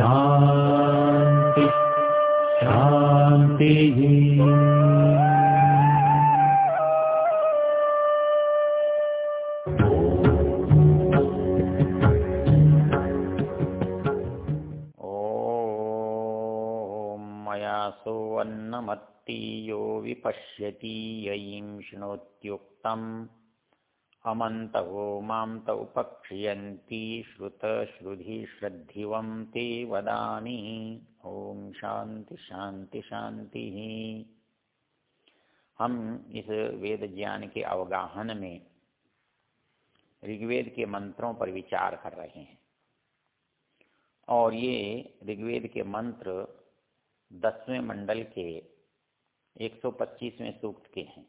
ओ मया सोवन्नमत्तीयो विपश्यति ययीं शृणोत्युक्तम् अमन्तवो माँ तौ पक्ष्यन्ति श्रुतश्रुधिश्रद्धिवं ते वदामि ॐ शांति शांति शांति हम इस वेद ज्ञान के अवगाहन में ऋग्वेद के मंत्रों पर विचार कर रहे हैं। और ये ऋग्वेद के मंत्र दसवें मंडल के 125वें सूक्त के हैं,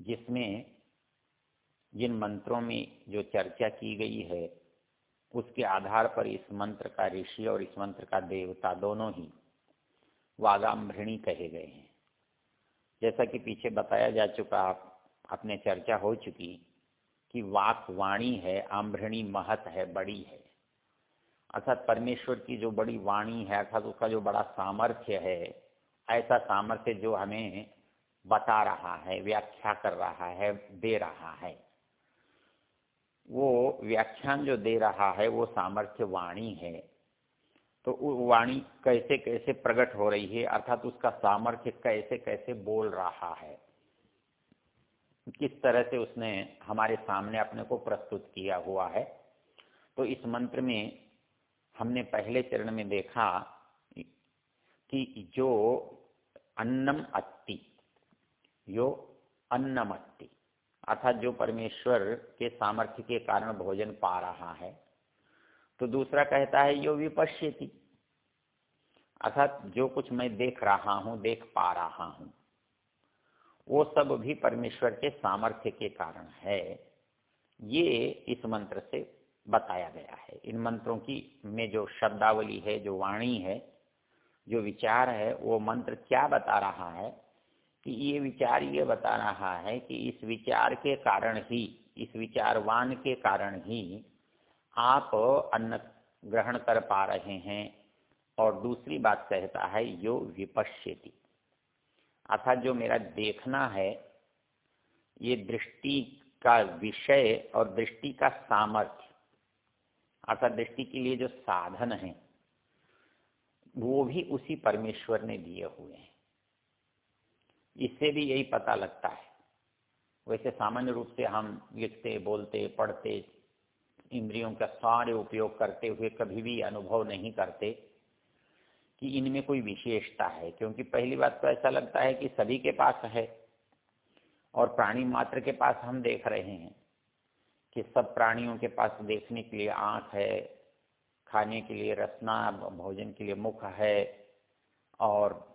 जिसमें जिन मंत्रों में जो चर्चा की गई है, उसके आधार पर इस मंत्र का ऋषि और इस मंत्र का देवता दोनों ही वागाम्भृणी कहे गए हैं। जैसा कि पीछे बताया जा चुका आप अपने चर्चा हो चुकी कि वाक वाणी है आम्भृणी महत है, बड़ी है। अर्थात परमेश्वर की जो बड़ी वाणी है, अर्थात उसका जो बड़ा सामर्थ्य है, ऐसा सामर्थ्य जो हमें बता रहा है, व्याख्या कर रहा है, दे रहा है। वो व्याख्यान जो दे रहा है, वो सामर्थ्य वाणी है। तो वाणी कैसे कैसे प्रकट हो रही है, अर्थात उसका सामर्थ्य कैसे कैसे बोल रहा है। किस तरह से उसने हमारे सामने अपने को प्रस्तुत किया हुआ है। तो इस मंत्र में हमने पहले चरण में देखा कि जो अन्नम अत्ति, यो अन्नम अन्नमत्ति अर्थात जो परमेश्वर के सामर्थ्य के कारण भोजन पा रहा है तो दूसरा कहता है, यो विपश्यति। अर्थात जो कुछ मैं देख रहा हूँ, देख पा रहा हूँ, वो सब भी परमेश्वर के सामर्थ्य के कारण है। ये इस मंत्र से बताया गया है। इन मंत्रों की में जो शब्दावली है, जो वाणी है, जो विचार है, वो मंत्र क्या बता रहा है कि ये विचार ये बता रहा है कि इस विचार के कारण ही, इस विचारवान के कारण ही आप अन्न ग्रहण कर पा रहे हैं। और दूसरी बात कहता है, यो विपश्यति। अर्थात जो मेरा देखना है, ये दृष्टि का विषय और दृष्टि का सामर्थ्य, अर्थात दृष्टि के लिए जो साधन है, वो भी उसी परमेश्वर ने दिए हुए हैं। इससे भी यही पता लगता है। वैसे सामान्य रूप से हम लिखते, बोलते, पढ़ते, इंद्रियों का सारे उपयोग करते हुए कभी भी अनुभव नहीं करते कि इनमें कोई विशेषता है, क्योंकि पहली बात तो ऐसा लगता है कि सभी के पास है और प्राणी मात्र के पास हम देख रहे हैं कि सब प्राणियों के पास देखने के लिए आँख है, खाने के लिए रसना, भोजन के लिए मुख है और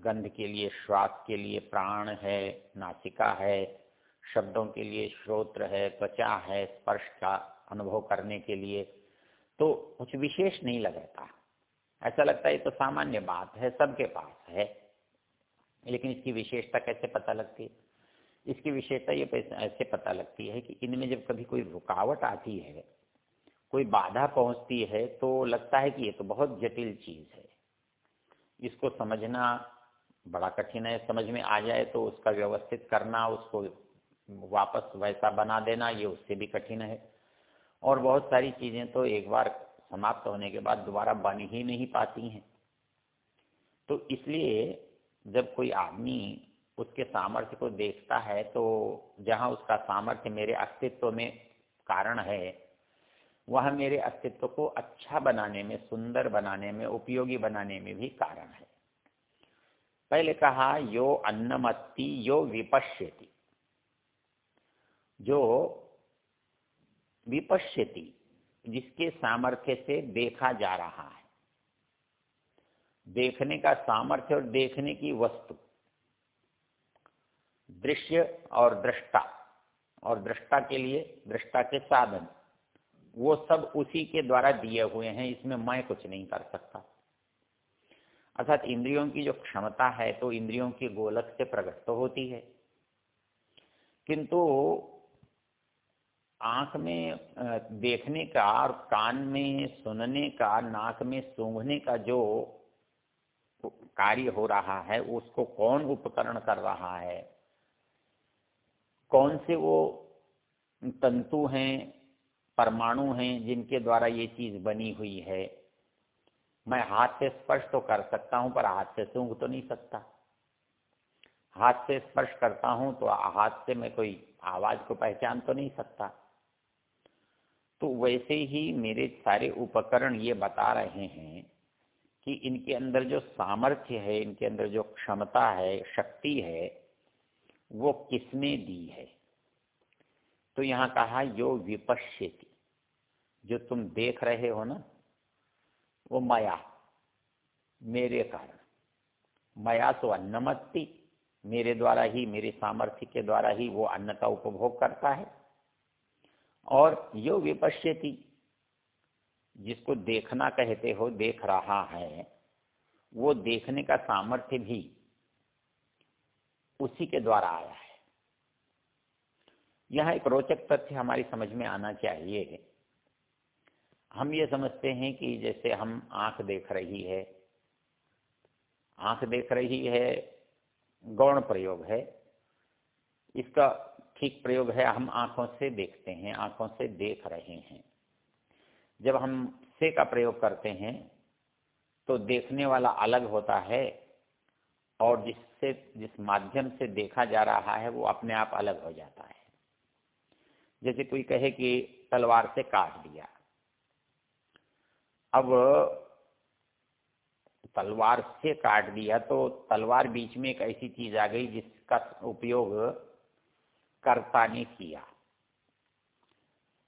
गंध के लिए, श्वास के लिए प्राण है, नासिका है, शब्दों के लिए श्रोत्र है, त्वचा है, स्पर्श का अनुभव करने के लिए तो कुछ विशेष नहीं लगता। ऐसा लगता है तो सामान्य बात है, सबके पास है। लेकिन इसकी विशेषता कैसे पता लगती है? इसकी विशेषता ये ऐसे पता लगती है कि इनमें जब कभी कोई रुकावट आती है, कोई बाधा पहुँचती है तो लगता है कि ये तो बहुत जटिल चीज़ है। इसको समझना बड़ा कठिन है, समझ में आ जाए तो उसका व्यवस्थित करना, उसको वापस वैसा बना देना, ये उससे भी कठिन है। और बहुत सारी चीज़ें तो एक बार समाप्त होने के बाद दोबारा बन ही नहीं पाती हैं। तो इसलिए जब कोई आदमी उसके सामर्थ्य को देखता है तो जहाँ उसका सामर्थ्य मेरे अस्तित्व में कारण है, वह मेरे अस्तित्व को अच्छा बनाने में, सुंदर बनाने में, उपयोगी बनाने में भी कारण है। पहले कहा, यो अन्नमत्ति, यो विपश्यति। जो विपश्यति, जिसके सामर्थ्य से देखा जा रहा है। देखने का सामर्थ्य और देखने की वस्तु। दृश्य और दृष्टा। और दृष्टा के लिए, दृष्टा के साधन। वो सब उसी के द्वारा दिए हुए हैं, इसमें मैं कुछ नहीं कर सकता। अर्थात इंद्रियों की जो क्षमता है तो इंद्रियों की गोलक से प्रकट तो होती है। किंतु आँख में देखने का और कान में सुनने का, नाक में सूंघने का जो कार्य हो रहा है, उसको कौन उपकरण कर रहा है? कौन से वो तंतु हैं, परमाणु हैं जिनके द्वारा ये चीज़ बनी हुई है? मैं हाथ से स्पर्श तो कर सकता हूँ, पर हाथ से सूंघ तो नहीं सकता। हाथ से स्पर्श करता हूँ तो हाथ से मैं कोई आवाज़ को पहचान तो नहीं सकता। तो वैसे ही मेरे सारे उपकरण ये बता रहे हैं कि इनके अंदर जो सामर्थ्य है, इनके अंदर जो क्षमता है, शक्ति है, वो किसने दी है? तो यहाँ कहा, यो विपश्यति। जो तुम देख रहे हो ना वो माया, मेरे कारण। माया तो अन्नमत्ती, मेरे द्वारा ही, मेरे सामर्थ्य के द्वारा ही वो अन्न का उपभोग करता है। और यो विपश्यति, जिसको देखना कहते हो, देख रहा है, वो देखने का सामर्थ्य भी उसी के द्वारा आया है। यह एक रोचक तथ्य हमारी समझ में आना चाहिए। हम ये समझते हैं कि जैसे हम आँख देख रही है, आँख देख रही है गौण प्रयोग है, इसका ठीक प्रयोग है हम आँखों से देखते हैं, आँखों से देख रहे हैं। जब हम से का प्रयोग करते हैं तो देखने वाला अलग होता है और जिससे, जिस माध्यम से देखा जा रहा है, वो अपने आप अलग हो जाता है। जैसे कोई कहे कि तलवार से काट दिया अब तलवार से काट दिया तो तलवार बीच में एक ऐसी चीज़ आ गई जिसका उपयोग कर्ता ने किया।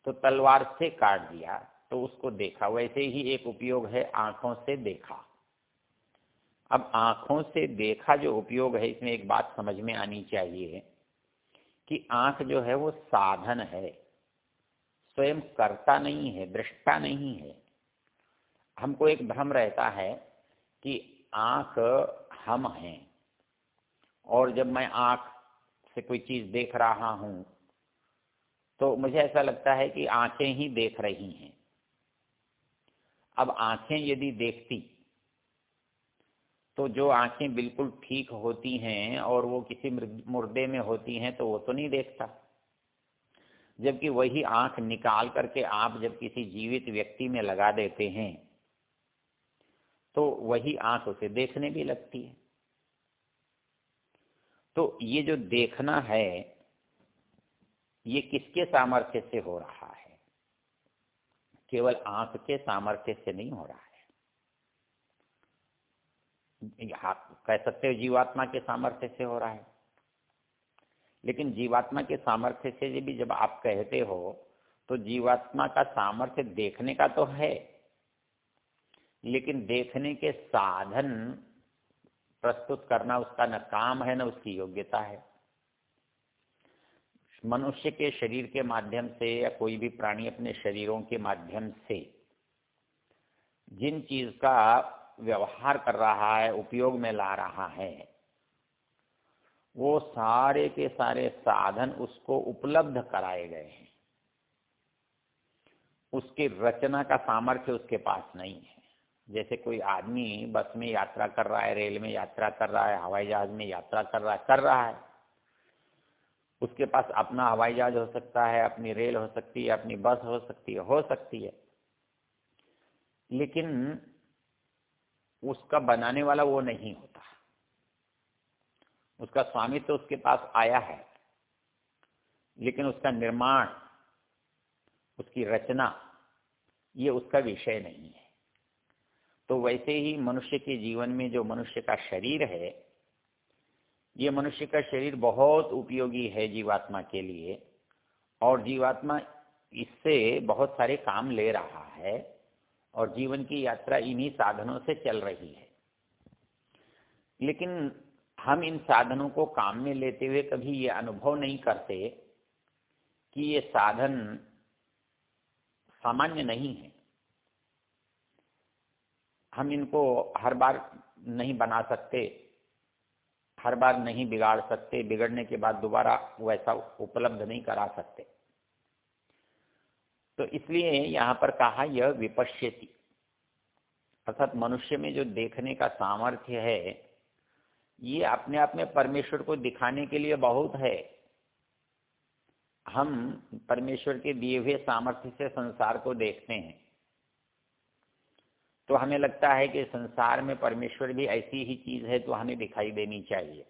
तो तलवार से काट दिया तो उसको देखा। वैसे ही एक उपयोग है आँखों से देखा। अब आँखों से देखा जो उपयोग है, इसमें एक बात समझ में आनी चाहिए कि आँख जो है वो साधन है। स्वयं करता नहीं है, दृष्टा नहीं है। हमको एक भ्रम रहता है कि आँख हम हैं। और जब मैं आँख से कोई चीज़ देख रहा हूँ तो मुझे ऐसा लगता है कि आँखें ही देख रही हैं। अब आँखें यदि देखती तो जो आँखें बिल्कुल ठीक होती हैं और वो किसी मुर्दे में होती हैं तो वो तो नहीं देखता। जबकि वही आँख निकाल करके आप जब किसी जीवित व्यक्ति में लगा देते हैं तो वही आँख उसे देखने भी लगती है। तो ये जो देखना है, ये किसके सामर्थ्य से हो रहा है? केवल आँख के सामर्थ्य से नहीं हो रहा है। कह सकते हो जीवात्मा के सामर्थ्य से हो रहा है। लेकिन जीवात्मा के सामर्थ्य से भी जब आप कहते हो तो जीवात्मा का सामर्थ्य देखने का तो है लेकिन देखने के साधन प्रस्तुत करना उसका न काम है, न उसकी योग्यता है। मनुष्य के शरीर के माध्यम से या कोई भी प्राणी अपने शरीरों के माध्यम से जिन चीज़ का व्यवहार कर रहा है, उपयोग में ला रहा है, वो सारे के सारे साधन उसको उपलब्ध कराए गए हैं। उसकी रचना का सामर्थ्य उसके पास नहीं है। जैसे कोई आदमी बस में यात्रा कर रहा है, रेल में यात्रा कर रहा है, हवाई जहाज़ में यात्रा कर रहा है, कर रहा है। उसके पास अपना हवाई जहाज़ हो सकता है, अपनी रेल हो सकती है, अपनी बस हो सकती है, हो सकती है। लेकिन उसका बनाने वाला वो नहीं होता। उसका स्वामी तो उसके पास आया है, लेकिन उसका निर्माण, उसकी रचना, ये उसका विषय नहीं है। तो वैसे ही मनुष्य के जीवन में जो मनुष्य का शरीर है, ये मनुष्य का शरीर बहुत उपयोगी है जीवात्मा के लिए, और जीवात्मा इससे बहुत सारे काम ले रहा है, और जीवन की यात्रा इन्हीं साधनों से चल रही है। लेकिन हम इन साधनों को काम में लेते हुए कभी ये अनुभव नहीं करते कि ये साधन सामान्य नहीं है। हम इनको हर बार नहीं बना सकते, हर बार नहीं बिगाड़ सकते, बिगड़ने के बाद दोबारा वैसा उपलब्ध नहीं करा सकते। तो इसलिए यहाँ पर कहा यह विपश्यति। अर्थात मनुष्य में जो देखने का सामर्थ्य है, ये अपने आप में परमेश्वर को दिखाने के लिए बहुत है। हम परमेश्वर के दिए हुए सामर्थ्य से संसार को देखते हैं। तो हमें लगता है कि संसार में परमेश्वर भी ऐसी ही चीज़ है तो हमें दिखाई देनी चाहिए।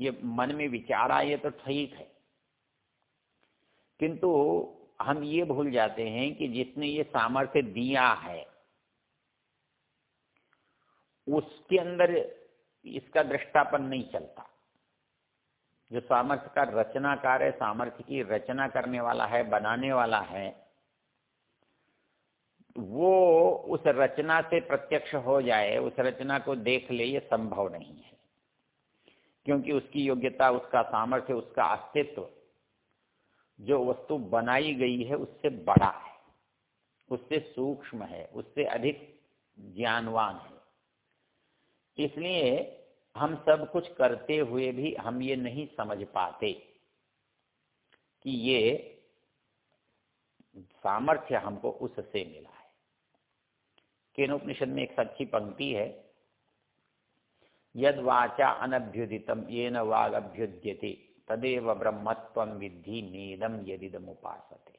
ये मन में विचार आए तो ठीक है। किंतु हम ये भूल जाते हैं कि जिसने ये सामर्थ्य दिया है, उसके अंदर इसका दृष्टापन नहीं चलता। जो सामर्थ्य का रचनाकार है, सामर्थ्य की रचना करने वाला है, बनाने वाला है वो उस रचना से प्रत्यक्ष हो जाए, उस रचना को देख ले, ये संभव नहीं है। क्योंकि उसकी योग्यता, उसका सामर्थ्य, उसका अस्तित्व, जो वस्तु बनाई गई है, उससे बड़ा है। उससे सूक्ष्म है, उससे अधिक ज्ञानवान है। इसलिए हम सब कुछ करते हुए भी हम ये नहीं समझ पाते कि ये सामर्थ्य हमको उससे मिला। केनोपनिषद में एक सच्ची पंक्ति है। यद वाचा अनभ्युदितम ये न वाग अभ्युद्यते तदेव ब्रह्मत्व विधि नेदम यदिदम उपासते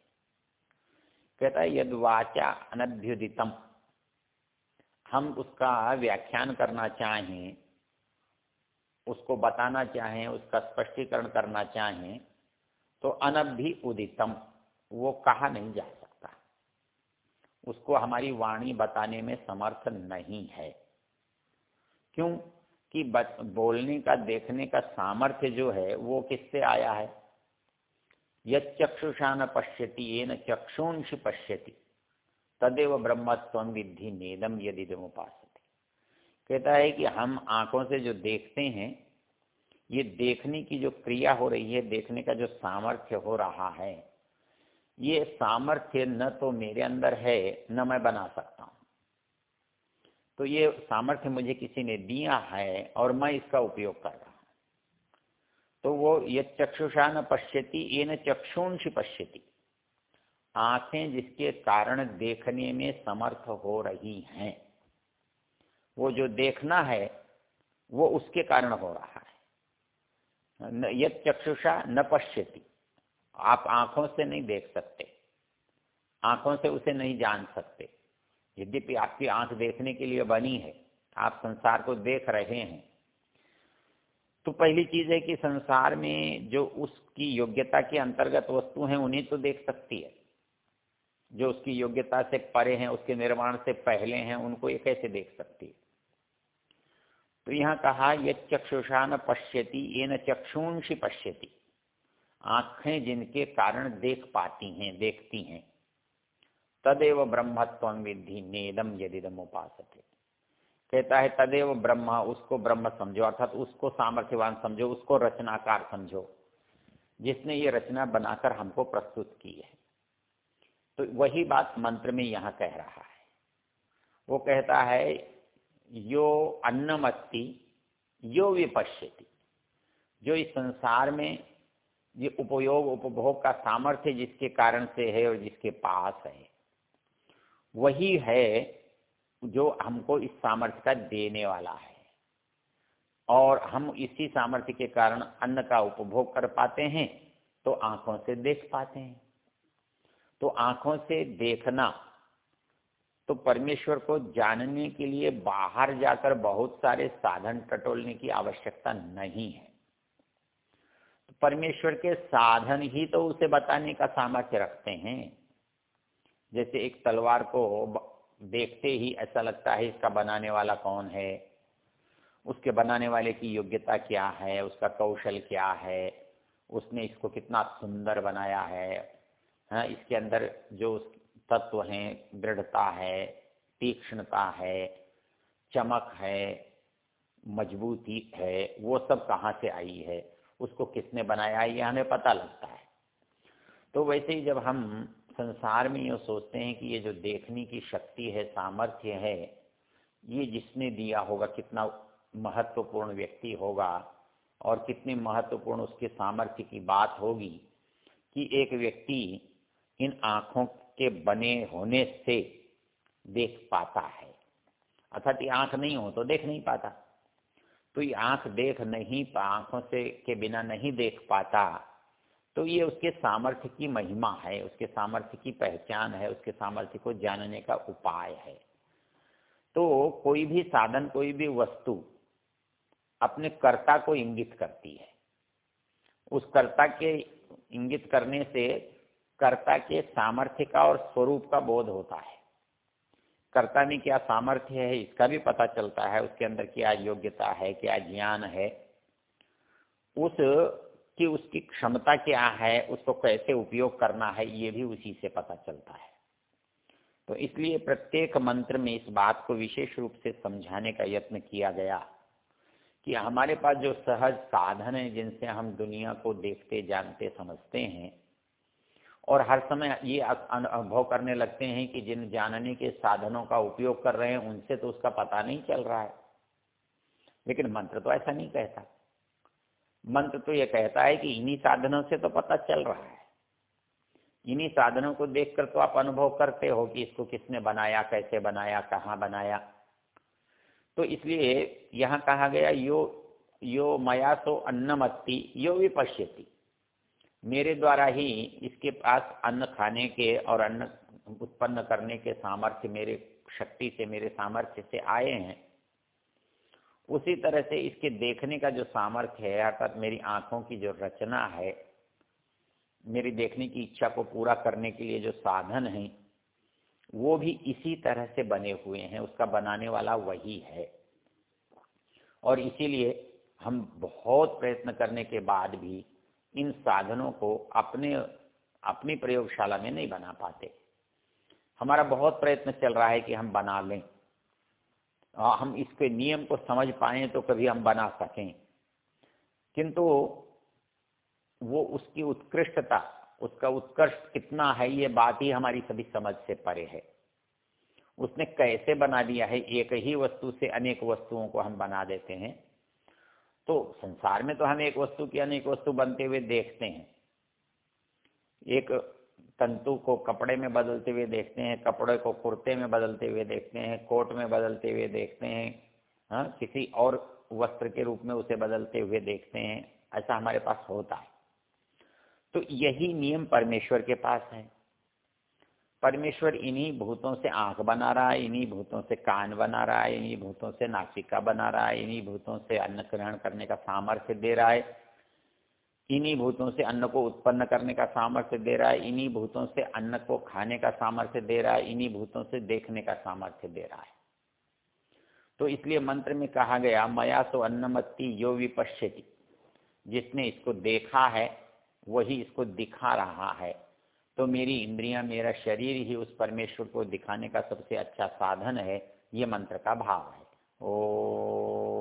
कहता है यद वाचा अनभ्युदितम, हम उसका व्याख्यान करना चाहें, उसको बताना चाहें, उसका स्पष्टीकरण करना चाहें तो अनभ्य उदितम वो कहा नहीं जा सकता। उसको हमारी वाणी बताने में समर्थ नहीं है। क्यों? कि बोलने का, देखने का सामर्थ्य जो है, वो किससे आया है? यक्षुषा न पश्यति ये न चक्षुंश पश्यति। तदेव ब्रह्मत्व विधि नेदम यदि उपास कहता है कि हम आँखों से जो देखते हैं, ये देखने की जो क्रिया हो रही है, देखने का जो सामर्थ्य हो रहा है ये सामर्थ्य न तो मेरे अंदर है, न मैं बना सकता हूँ। तो ये सामर्थ्य मुझे किसी ने दिया है और मैं इसका उपयोग कर रहा हूँ। तो वो ये चक्षुषा न पश्यति, ये न चक्षुंश पश्यति। आँखें जिसके कारण देखने में समर्थ हो रही हैं, वो जो देखना है, वो उसके कारण हो रहा है। यद चक्षुषा न पश्यति। आप आँखों से नहीं देख सकते। आँखों से उसे नहीं जान सकते। यद्यपि आपकी आँख देखने के लिए बनी है, आप संसार को देख रहे हैं। तो पहली चीज़ है कि संसार में जो उसकी योग्यता के अंतर्गत वस्तु हैं, उन्हें तो देख सकती है। जो उसकी योग्यता से परे हैं, उसके निर्माण से पहले हैं, उनको ये कैसे देख सकती है? तो यहाँ कहा ये चक्षुषा न पश्यति ये न चक्षुंशी पश्यति। आँखें जिनके कारण देख पाती हैं, देखती हैं। तदेव ब्रह्मत्व विधि नेदम यदिदम उपासते। कहता है, तदेव ब्रह्म, उसको ब्रह्म समझो, अर्थात उसको सामर्थ्यवान समझो, उसको रचनाकार समझो। जिसने ये रचना बनाकर हमको प्रस्तुत की है। तो वही बात मंत्र में यहाँ कह रहा है। वो कहता है, यो अन्नमत्ति यो विपश्यति। जो इस संसार में ये उपयोग, उपभोग का सामर्थ्य जिसके कारण से है और जिसके पास है। वही है जो हमको इस सामर्थ्य का देने वाला है। और हम इसी सामर्थ्य के कारण अन्न का उपभोग कर पाते हैं तो आँखों से देख पाते हैं। तो आँखों से देखना तो परमेश्वर को जानने के लिए बाहर जाकर बहुत सारे साधन टटोलने की आवश्यकता नहीं है। परमेश्वर के साधन ही तो उसे बताने का सामर्थ्य रखते हैं। जैसे एक तलवार को देखते ही ऐसा लगता है इसका बनाने वाला कौन है? उसके बनाने वाले की योग्यता क्या है? उसका कौशल क्या है? उसने इसको कितना सुंदर बनाया है? हाँ इसके अंदर जो तत्व हैं, दृढ़ता है, तीक्ष्णता है, चमक है, मजबूती है, वो सब कहाँ से आई है? उसको किसने बनाया ये हमें पता लगता है। तो वैसे ही जब हम संसार में ये सोचते हैं कि ये जो देखने की शक्ति है, सामर्थ्य है, ये जिसने दिया होगा, कितना महत्वपूर्ण व्यक्ति होगा और कितनी महत्वपूर्ण उसके सामर्थ्य की बात होगी कि एक व्यक्ति इन आँखों के बने होने से देख पाता है। अर्थात ये आँख नहीं हो तो देख नहीं पाता। तो ये आँख देख नहीं आँखों से के बिना नहीं देख पाता। तो ये उसके सामर्थ्य की महिमा है, उसके सामर्थ्य की पहचान है, उसके सामर्थ्य को जानने का उपाय है। तो कोई भी साधन, कोई भी वस्तु अपने कर्ता को इंगित करती है। उस कर्ता के इंगित करने से कर्ता के सामर्थ्य का और स्वरूप का बोध होता है। कर्ता में क्या सामर्थ्य है, इसका भी पता चलता है, उसके अंदर क्या योग्यता है, क्या ज्ञान है। उस, कि उसकी क्षमता क्या है, उसको कैसे उपयोग करना है, ये भी उसी से पता चलता है। तो इसलिए प्रत्येक मंत्र में इस बात को विशेष रूप से समझाने का यत्न किया गया कि हमारे पास जो सहज साधन है, जिनसे हम दुनिया को देखते, जानते, समझते हैं और हर समय ये अनुभव करने लगते हैं कि जिन जानने के साधनों का उपयोग कर रहे हैं, उनसे तो उसका पता नहीं चल रहा है। लेकिन मंत्र तो ऐसा नहीं कहता। मंत्र तो ये कहता है कि इन्हीं साधनों से तो पता चल रहा है। इन्हीं साधनों को देखकर तो आप अनुभव करते हो कि इसको किसने बनाया, कैसे बनाया, कहाँ बनाया। तो इसलिए यहाँ कहा गया, यो यो मया सो अन्नमत्ति, यो विपश्यति। मेरे द्वारा ही इसके पास अन्न खाने के और अन्न उत्पन्न करने के सामर्थ्य मेरे शक्ति से, मेरे सामर्थ्य से आए हैं। उसी तरह से इसके देखने का जो सामर्थ्य है, अर्थात मेरी आँखों की जो रचना है, मेरी देखने की इच्छा को पूरा करने के लिए जो साधन है, वो भी इसी तरह से बने हुए हैं। उसका बनाने वाला वही है। और इसीलिए हम बहुत प्रयत्न करने के बाद भी इन साधनों को अपने, अपनी प्रयोगशाला में नहीं बना पाते। हमारा बहुत प्रयत्न चल रहा है कि हम बना लें। और हम इसके नियम को समझ पाए तो कभी हम बना सकें। किंतु वो उसकी उत्कृष्टता, उसका उत्कर्ष कितना है, ये बात ही हमारी सभी समझ से परे है। उसने कैसे बना दिया है, एक ही वस्तु से अनेक वस्तुओं को हम बना देते हैं। तो संसार में तो हम एक वस्तु की अनेक वस्तु बनते हुए देखते हैं। एक तंतु को कपड़े में बदलते हुए देखते हैं, कपड़े को कुर्ते में बदलते हुए देखते हैं, कोट में बदलते हुए देखते हैं हाँ किसी और वस्त्र के रूप में उसे बदलते हुए देखते हैं, ऐसा हमारे पास होता है। तो यही नियम परमेश्वर के पास है। परमेश्वर इन्हीं भूतों से आँख बना रहा है, इन्हीं भूतों से कान बना रहा है, इन्हीं भूतों से नासिका बना रहा है, इन्हीं भूतों से अन्न ग्रहण करने का सामर्थ्य दे रहा है, इन्हीं भूतों से अन्न को उत्पन्न करने का सामर्थ्य दे रहा है, इन्हीं भूतों से अन्न को खाने का सामर्थ्य दे रहा है, इन्हीं भूतों से देखने का सामर्थ्य दे रहा है। तो इसलिए मंत्र में कहा गया, मया सो अन्नमत्ती यो विपश्यति। जिसने इसको देखा है, वही इसको दिखा रहा है। तो मेरी इंद्रियाँ, मेरा शरीर ही उस परमेश्वर को दिखाने का सबसे अच्छा साधन है, ये मंत्र का भाव है। ओ